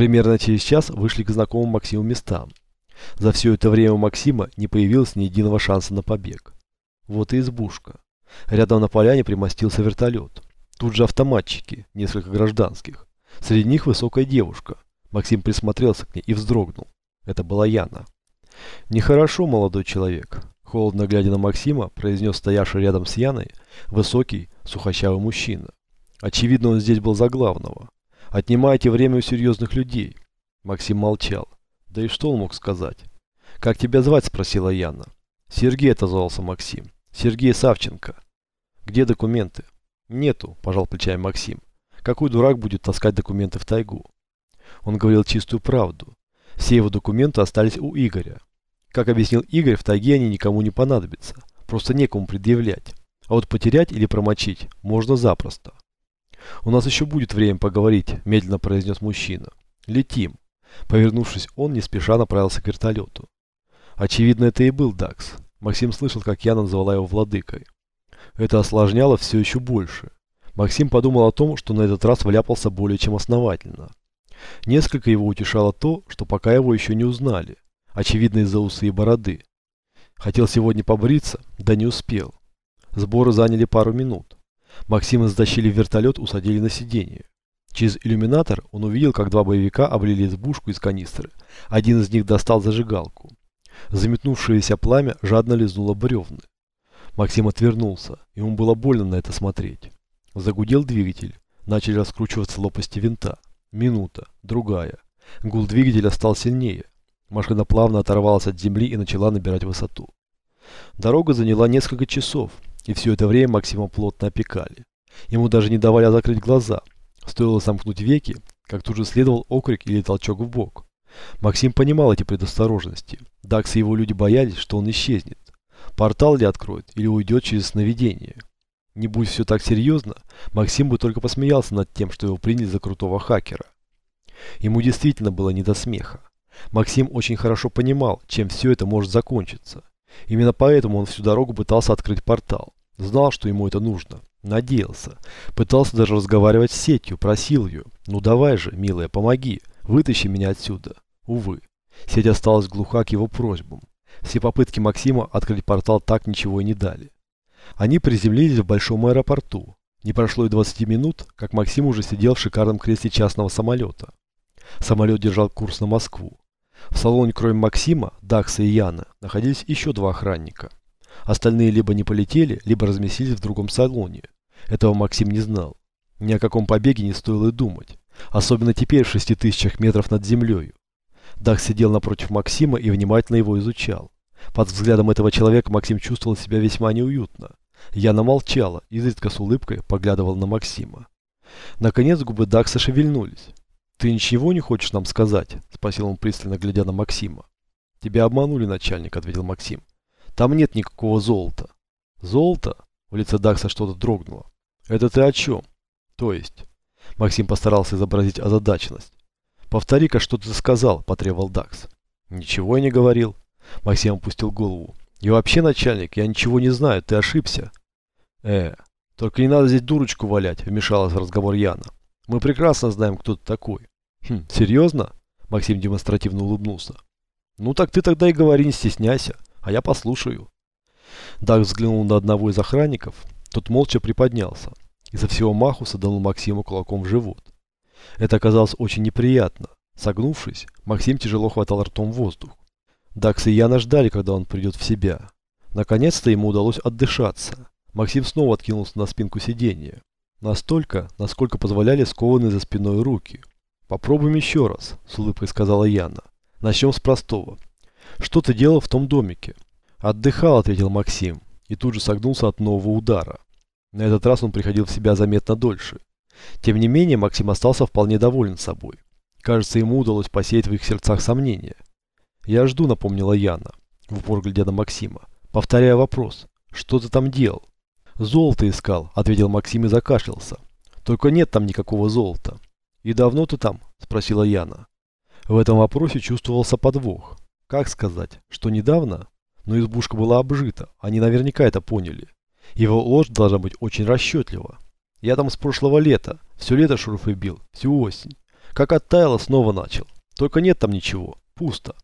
Примерно через час вышли к знакомым Максиму местам. За все это время у Максима не появилось ни единого шанса на побег. Вот и избушка. Рядом на поляне примостился вертолет. Тут же автоматчики, несколько гражданских. Среди них высокая девушка. Максим присмотрелся к ней и вздрогнул. Это была Яна. «Нехорошо, молодой человек», – холодно глядя на Максима, произнес стоявший рядом с Яной высокий, сухощавый мужчина. Очевидно, он здесь был за главного. «Отнимаете время у серьезных людей». Максим молчал. Да и что он мог сказать? «Как тебя звать?» – спросила Яна. «Сергей», – отозвался Максим. «Сергей Савченко». «Где документы?» «Нету», – пожал плечами Максим. «Какой дурак будет таскать документы в тайгу?» Он говорил чистую правду. Все его документы остались у Игоря. Как объяснил Игорь, в тайге они никому не понадобятся. Просто некому предъявлять. А вот потерять или промочить можно запросто. «У нас еще будет время поговорить», – медленно произнес мужчина. «Летим». Повернувшись, он не спеша направился к вертолету. Очевидно, это и был Дакс. Максим слышал, как я называла его владыкой. Это осложняло все еще больше. Максим подумал о том, что на этот раз вляпался более чем основательно. Несколько его утешало то, что пока его еще не узнали, очевидно из-за усы и бороды. Хотел сегодня побриться, да не успел. Сборы заняли пару минут. Максима затащили в вертолет, усадили на сиденье. Через иллюминатор он увидел, как два боевика облили избушку из канистры. Один из них достал зажигалку. Заметнувшееся пламя жадно лизнуло бревны. Максим отвернулся, ему было больно на это смотреть. Загудел двигатель, начали раскручиваться лопасти винта. Минута, другая. Гул двигателя стал сильнее. Машина плавно оторвалась от земли и начала набирать высоту. Дорога заняла несколько часов, и все это время Максима плотно опекали. Ему даже не давали закрыть глаза. Стоило сомкнуть веки, как тут же следовал окрик или толчок в бок. Максим понимал эти предосторожности. Дакс и его люди боялись, что он исчезнет. Портал ли откроет или уйдет через сновидение. Не будь все так серьезно, Максим бы только посмеялся над тем, что его приняли за крутого хакера. Ему действительно было не до смеха. Максим очень хорошо понимал, чем все это может закончиться. Именно поэтому он всю дорогу пытался открыть портал. Знал, что ему это нужно. Надеялся. Пытался даже разговаривать с сетью, просил ее. «Ну давай же, милая, помоги, вытащи меня отсюда». Увы. Сеть осталась глуха к его просьбам. Все попытки Максима открыть портал так ничего и не дали. Они приземлились в большом аэропорту. Не прошло и 20 минут, как Максим уже сидел в шикарном кресле частного самолета. Самолет держал курс на Москву. В салоне, кроме Максима, Дакса и Яна, находились еще два охранника. Остальные либо не полетели, либо разместились в другом салоне. Этого Максим не знал. Ни о каком побеге не стоило и думать. Особенно теперь в шести тысячах метров над землей. Дакс сидел напротив Максима и внимательно его изучал. Под взглядом этого человека Максим чувствовал себя весьма неуютно. Яна молчала, изредка с улыбкой поглядывал на Максима. Наконец губы Дакса шевельнулись. «Ты ничего не хочешь нам сказать?» – спросил он пристально, глядя на Максима. «Тебя обманули, начальник», – ответил Максим. «Там нет никакого золота». «Золото?» – в лице Дакса что-то дрогнуло. «Это ты о чем?» «То есть?» Максим постарался изобразить озадаченность. «Повтори-ка, что ты сказал», – потребовал Дакс. «Ничего я не говорил». Максим опустил голову. «И вообще, начальник, я ничего не знаю, ты ошибся». «Э, только не надо здесь дурочку валять», – вмешалась в разговор Яна. «Мы прекрасно знаем, кто ты такой». «Хм, серьезно?» Максим демонстративно улыбнулся. «Ну так ты тогда и говори, не стесняйся, а я послушаю». Даг взглянул на одного из охранников, тот молча приподнялся и со всего маху саданул Максиму кулаком в живот. Это оказалось очень неприятно. Согнувшись, Максим тяжело хватал ртом воздух. Дакс и Яна ждали, когда он придет в себя. Наконец-то ему удалось отдышаться. Максим снова откинулся на спинку сиденья. Настолько, насколько позволяли скованные за спиной руки. «Попробуем еще раз», – с улыбкой сказала Яна. «Начнем с простого. Что ты делал в том домике?» «Отдыхал», – ответил Максим, и тут же согнулся от нового удара. На этот раз он приходил в себя заметно дольше. Тем не менее, Максим остался вполне доволен собой. Кажется, ему удалось посеять в их сердцах сомнения. «Я жду», – напомнила Яна, в упор глядя на Максима. Повторяя вопрос, «Что ты там делал?» «Золото искал», – ответил Максим и закашлялся. «Только нет там никакого золота». «И давно ты там?» – спросила Яна. В этом вопросе чувствовался подвох. Как сказать, что недавно? Но избушка была обжита, они наверняка это поняли. Его ложь должна быть очень расчетлива. Я там с прошлого лета, все лето шурфы бил, всю осень. Как оттаяло, снова начал. Только нет там ничего. Пусто.